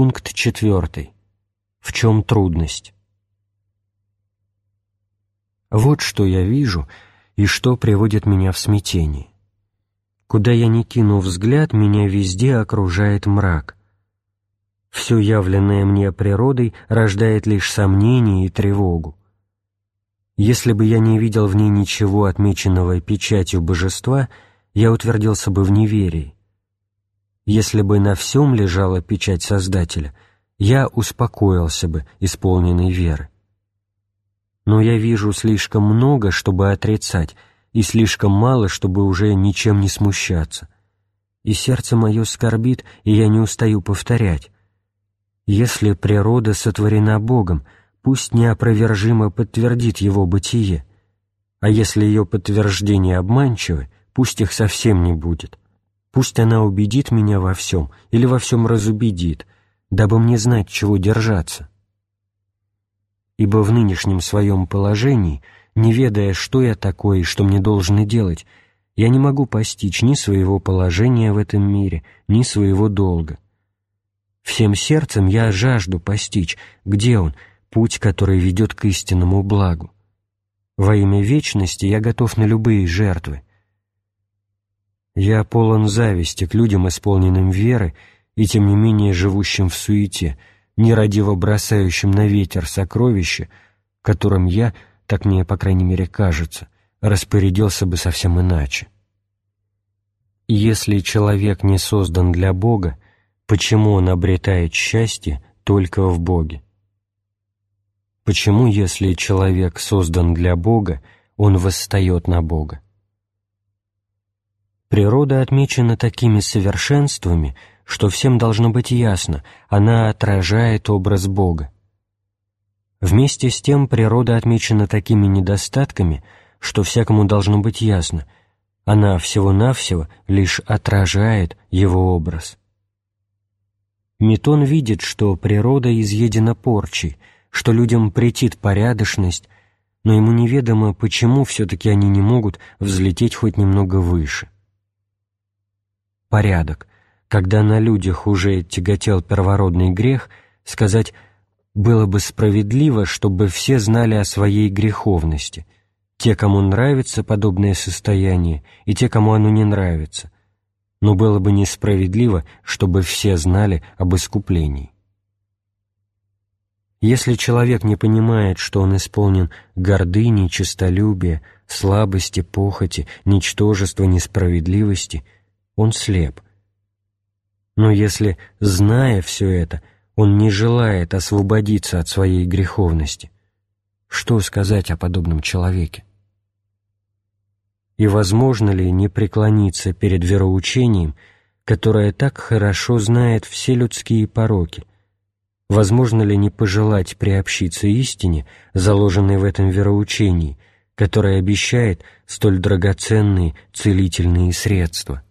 Пункт четвертый. В чем трудность? Вот что я вижу и что приводит меня в смятение. Куда я ни кину взгляд, меня везде окружает мрак. Все явленное мне природой рождает лишь сомнение и тревогу. Если бы я не видел в ней ничего отмеченного печатью божества, я утвердился бы в неверии. Если бы на всем лежала печать Создателя, я успокоился бы, исполненный веры. Но я вижу слишком много, чтобы отрицать, и слишком мало, чтобы уже ничем не смущаться. И сердце мое скорбит, и я не устаю повторять. Если природа сотворена Богом, пусть неопровержимо подтвердит его бытие, а если ее подтверждение обманчивы, пусть их совсем не будет. Пусть она убедит меня во всем или во всем разубедит, дабы мне знать, чего держаться. Ибо в нынешнем своем положении, не ведая, что я такой и что мне должно делать, я не могу постичь ни своего положения в этом мире, ни своего долга. Всем сердцем я жажду постичь, где он, путь, который ведет к истинному благу. Во имя вечности я готов на любые жертвы. Я полон зависти к людям, исполненным веры, и тем не менее живущим в суете, нерадиво бросающим на ветер сокровища, которым я, так мне, по крайней мере, кажется, распорядился бы совсем иначе. Если человек не создан для Бога, почему он обретает счастье только в Боге? Почему, если человек создан для Бога, он восстает на Бога? Природа отмечена такими совершенствами, что всем должно быть ясно, она отражает образ Бога. Вместе с тем природа отмечена такими недостатками, что всякому должно быть ясно, она всего-навсего лишь отражает его образ. Метон видит, что природа изъедена порчей, что людям претит порядочность, но ему неведомо, почему все-таки они не могут взлететь хоть немного выше порядок, когда на людях уже тяготел первородный грех, сказать «было бы справедливо, чтобы все знали о своей греховности», те, кому нравится подобное состояние, и те, кому оно не нравится, но было бы несправедливо, чтобы все знали об искуплении. Если человек не понимает, что он исполнен гордыни, честолюбия, слабости, похоти, ничтожества, несправедливости – он слеп. Но если, зная все это, он не желает освободиться от своей греховности, что сказать о подобном человеке? И возможно ли не преклониться перед вероучением, которое так хорошо знает все людские пороки? Возможно ли не пожелать приобщиться истине, заложенной в этом вероучении, которое обещает столь драгоценные целительные средства?